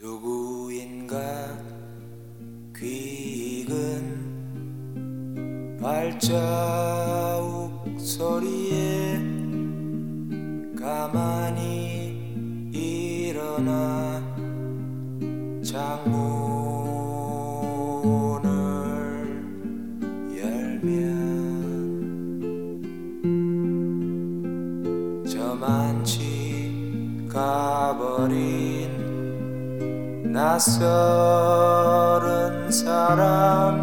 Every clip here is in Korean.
누구인가? 귀익은 발자국 소리에 가만히 일어나 창문을 열면 저만치 가버린 낯설은 사람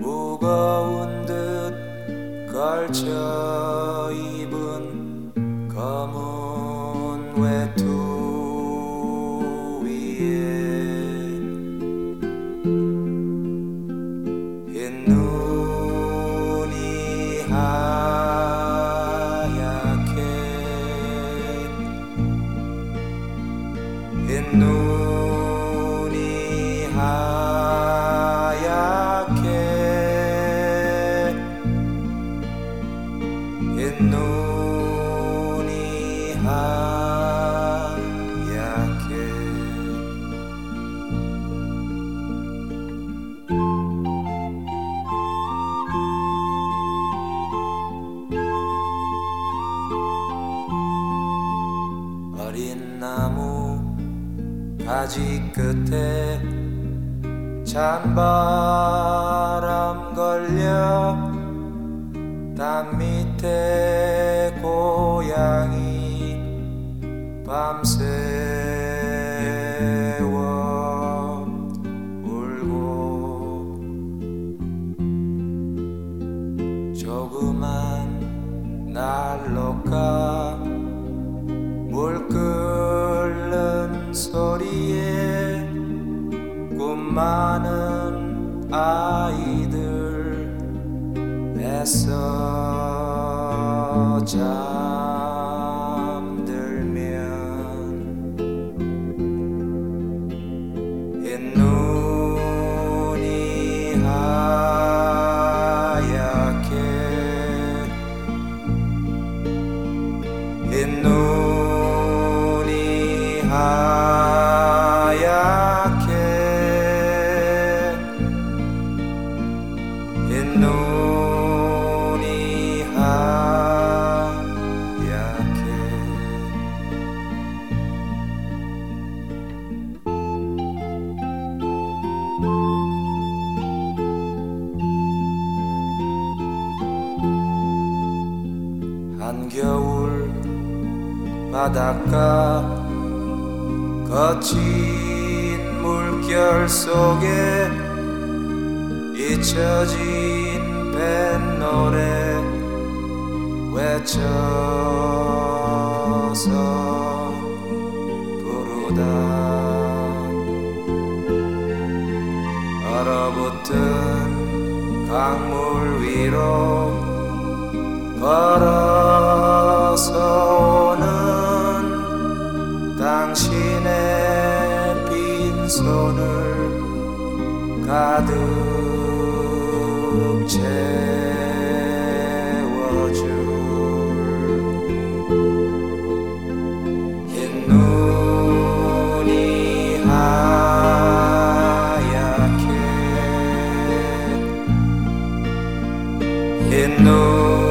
무거운 듯 걸쳐 입은 검은 외투 위에 흰 눈이 하 가지 끝에 찬바람 걸려 담 밑에 고양이 밤새워 울고 조그만 난로가 물 끓는 소리에 꿈 많은 아이들 애써 잠 바닷가 거친 물결 속에 잊혀진 뱃노래 외쳐서 부르다. 얼어붙은 강물 위로 마음을 가득 채워줄 흰 눈이 하얗게 흰 눈